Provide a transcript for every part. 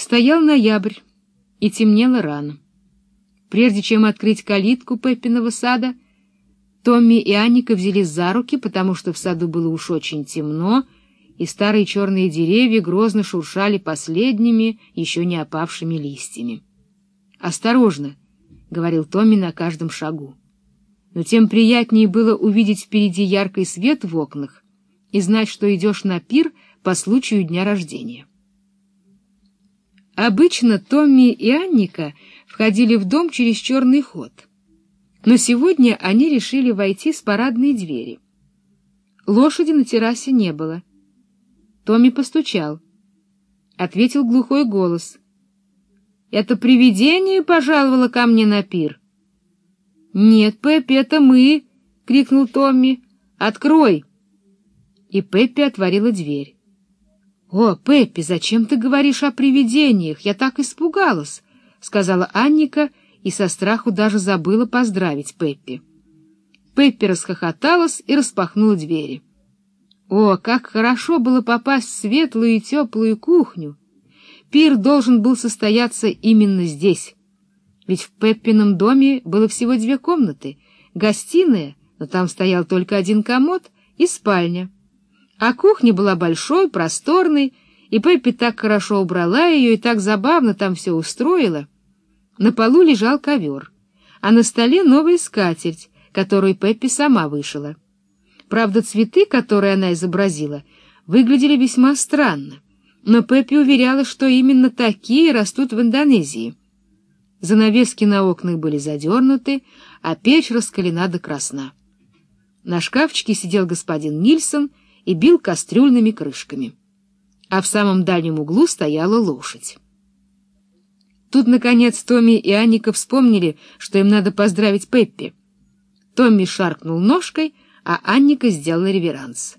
Стоял ноябрь, и темнело рано. Прежде чем открыть калитку Пеппиного сада, Томми и Анника взялись за руки, потому что в саду было уж очень темно, и старые черные деревья грозно шуршали последними, еще не опавшими листьями. «Осторожно!» — говорил Томми на каждом шагу. Но тем приятнее было увидеть впереди яркий свет в окнах и знать, что идешь на пир по случаю дня рождения. Обычно Томми и Анника входили в дом через черный ход, но сегодня они решили войти с парадной двери. Лошади на террасе не было. Томми постучал. Ответил глухой голос. «Это привидение пожаловало ко мне на пир?» «Нет, Пеппи, это мы!» — крикнул Томми. «Открой!» И Пеппи отворила дверь. «О, Пеппи, зачем ты говоришь о привидениях? Я так испугалась!» — сказала Анника и со страху даже забыла поздравить Пеппи. Пеппи расхохоталась и распахнула двери. О, как хорошо было попасть в светлую и теплую кухню! Пир должен был состояться именно здесь. Ведь в Пеппином доме было всего две комнаты — гостиная, но там стоял только один комод, и спальня. А кухня была большой, просторной, и Пеппи так хорошо убрала ее и так забавно там все устроила. На полу лежал ковер, а на столе новая скатерть, которую Пеппи сама вышила. Правда, цветы, которые она изобразила, выглядели весьма странно, но Пеппи уверяла, что именно такие растут в Индонезии. Занавески на окнах были задернуты, а печь раскалена до красна. На шкафчике сидел господин Нильсон и бил кастрюльными крышками. А в самом дальнем углу стояла лошадь. Тут, наконец, Томми и Анника вспомнили, что им надо поздравить Пеппи. Томми шаркнул ножкой, а Анника сделала реверанс.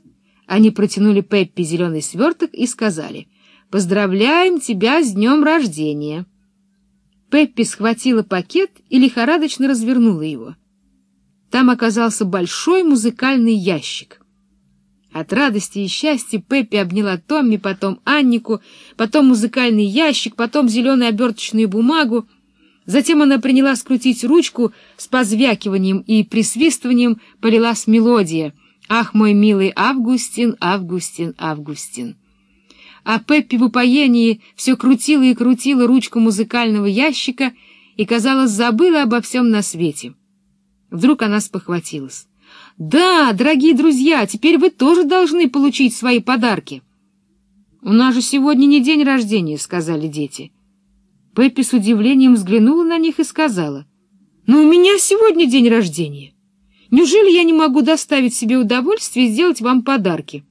Они протянули Пеппи зеленый сверток и сказали «Поздравляем тебя с днем рождения!» Пеппи схватила пакет и лихорадочно развернула его. Там оказался большой музыкальный ящик. От радости и счастья Пеппи обняла Томми, потом Аннику, потом музыкальный ящик, потом зеленую оберточную бумагу. Затем она приняла скрутить ручку с позвякиванием и присвистыванием полилась мелодия «Ах, мой милый Августин, Августин, Августин». А Пеппи в упоении все крутила и крутила ручку музыкального ящика и, казалось, забыла обо всем на свете. Вдруг она спохватилась. Да, дорогие друзья, теперь вы тоже должны получить свои подарки. У нас же сегодня не день рождения, сказали дети. Пеппи с удивлением взглянула на них и сказала: "Но у меня сегодня день рождения. Неужели я не могу доставить себе удовольствие сделать вам подарки?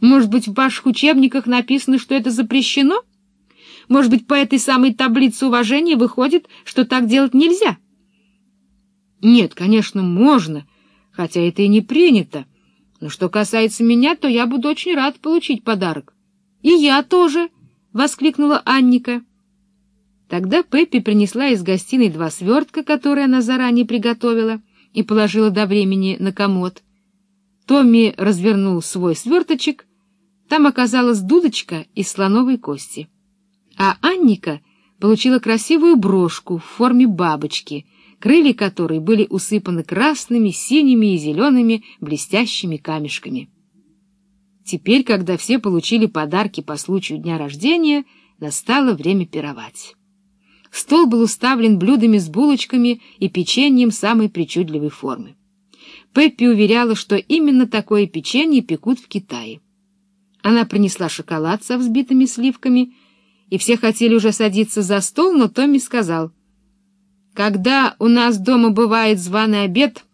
Может быть, в ваших учебниках написано, что это запрещено? Может быть, по этой самой таблице уважения выходит, что так делать нельзя?" Нет, конечно, можно хотя это и не принято. Но что касается меня, то я буду очень рад получить подарок. — И я тоже! — воскликнула Анника. Тогда Пеппи принесла из гостиной два свертка, которые она заранее приготовила, и положила до времени на комод. Томми развернул свой сверточек. Там оказалась дудочка из слоновой кости. А Анника получила красивую брошку в форме бабочки — крылья которой были усыпаны красными, синими и зелеными блестящими камешками. Теперь, когда все получили подарки по случаю дня рождения, настало время пировать. Стол был уставлен блюдами с булочками и печеньем самой причудливой формы. Пеппи уверяла, что именно такое печенье пекут в Китае. Она принесла шоколад со взбитыми сливками, и все хотели уже садиться за стол, но Томми сказал — когда у нас дома бывает званый обед,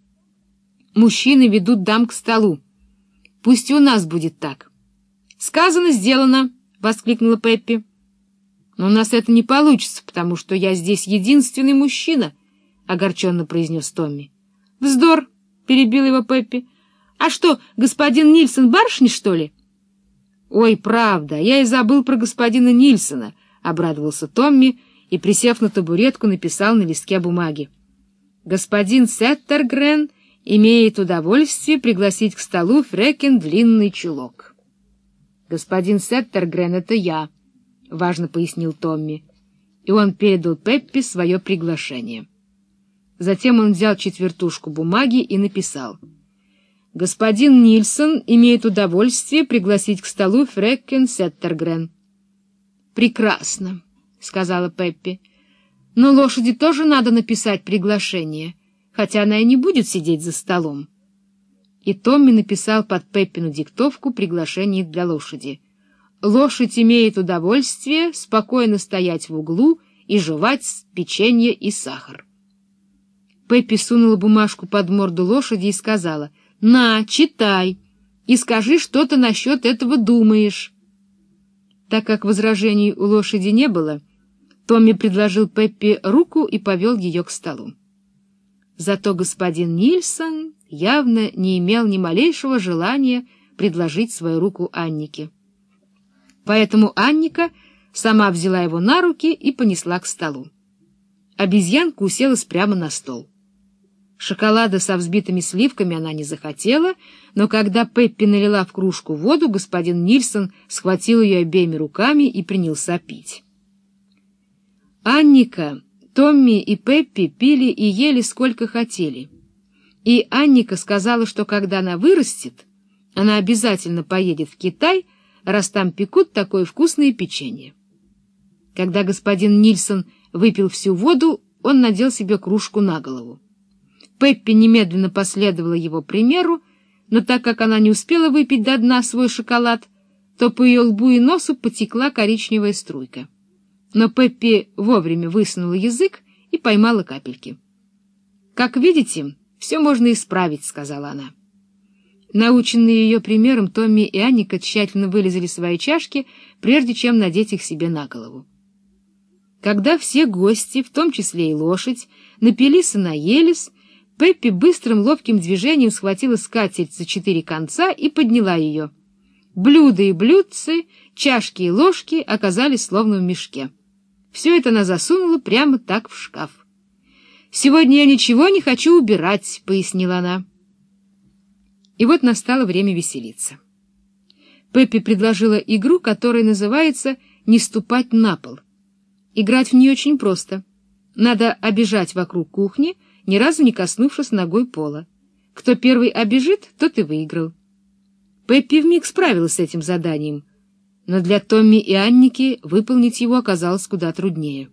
мужчины ведут дам к столу. Пусть и у нас будет так. Сказано, сделано, воскликнула Пеппи. Но у нас это не получится, потому что я здесь единственный мужчина, огорченно произнес Томми. Вздор, перебил его Пеппи. А что, господин Нильсон барышня, что ли? Ой, правда, я и забыл про господина Нильсона, обрадовался Томми и, присев на табуретку, написал на листке бумаги. «Господин Сеттергрен имеет удовольствие пригласить к столу Фрекен длинный чулок». «Господин Сеттергрен — это я», — важно пояснил Томми, и он передал Пеппи свое приглашение. Затем он взял четвертушку бумаги и написал. «Господин Нильсон имеет удовольствие пригласить к столу Фреккен Сеттергрен». «Прекрасно», — сказала Пеппи. «Но лошади тоже надо написать приглашение, хотя она и не будет сидеть за столом». И Томми написал под Пеппину диктовку приглашение для лошади. «Лошадь имеет удовольствие спокойно стоять в углу и жевать печенье и сахар». Пеппи сунула бумажку под морду лошади и сказала, «На, читай, и скажи, что ты насчет этого думаешь». Так как возражений у лошади не было, Томми предложил Пеппи руку и повел ее к столу. Зато господин Нильсон явно не имел ни малейшего желания предложить свою руку Аннике. Поэтому Анника сама взяла его на руки и понесла к столу. Обезьянка уселась прямо на стол. Шоколада со взбитыми сливками она не захотела, но когда Пеппи налила в кружку воду, господин Нильсон схватил ее обеими руками и принялся пить. Анника, Томми и Пеппи пили и ели сколько хотели. И Анника сказала, что когда она вырастет, она обязательно поедет в Китай, раз там пекут такое вкусное печенье. Когда господин Нильсон выпил всю воду, он надел себе кружку на голову. Пеппи немедленно последовала его примеру, но так как она не успела выпить до дна свой шоколад, то по ее лбу и носу потекла коричневая струйка. Но Пеппи вовремя высунула язык и поймала капельки. «Как видите, все можно исправить», — сказала она. Наученные ее примером, Томми и Анника тщательно вылезали свои чашки, прежде чем надеть их себе на голову. Когда все гости, в том числе и лошадь, напились и наелись, Пеппи быстрым ловким движением схватила скатерть за четыре конца и подняла ее. Блюда и блюдцы, чашки и ложки оказались словно в мешке. Все это она засунула прямо так в шкаф. «Сегодня я ничего не хочу убирать», — пояснила она. И вот настало время веселиться. Пеппи предложила игру, которая называется «Не ступать на пол». Играть в нее очень просто. Надо обижать вокруг кухни, ни разу не коснувшись ногой пола. Кто первый обежит, тот и выиграл. Пеппи вмиг справилась с этим заданием, но для Томми и Анники выполнить его оказалось куда труднее.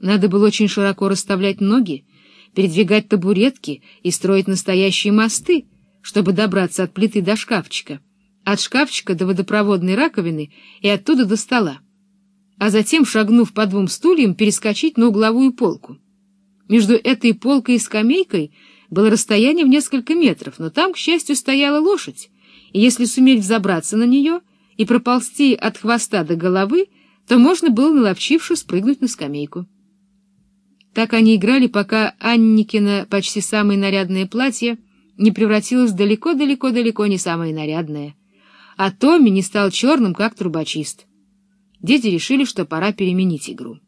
Надо было очень широко расставлять ноги, передвигать табуретки и строить настоящие мосты, чтобы добраться от плиты до шкафчика, от шкафчика до водопроводной раковины и оттуда до стола, а затем, шагнув по двум стульям, перескочить на угловую полку. Между этой полкой и скамейкой было расстояние в несколько метров, но там, к счастью, стояла лошадь, и если суметь взобраться на нее и проползти от хвоста до головы, то можно было, наловчившись, спрыгнуть на скамейку. Так они играли, пока Анникина почти самое нарядное платье не превратилось далеко-далеко-далеко не самое нарядное, а Томми не стал черным, как трубочист. Дети решили, что пора переменить игру.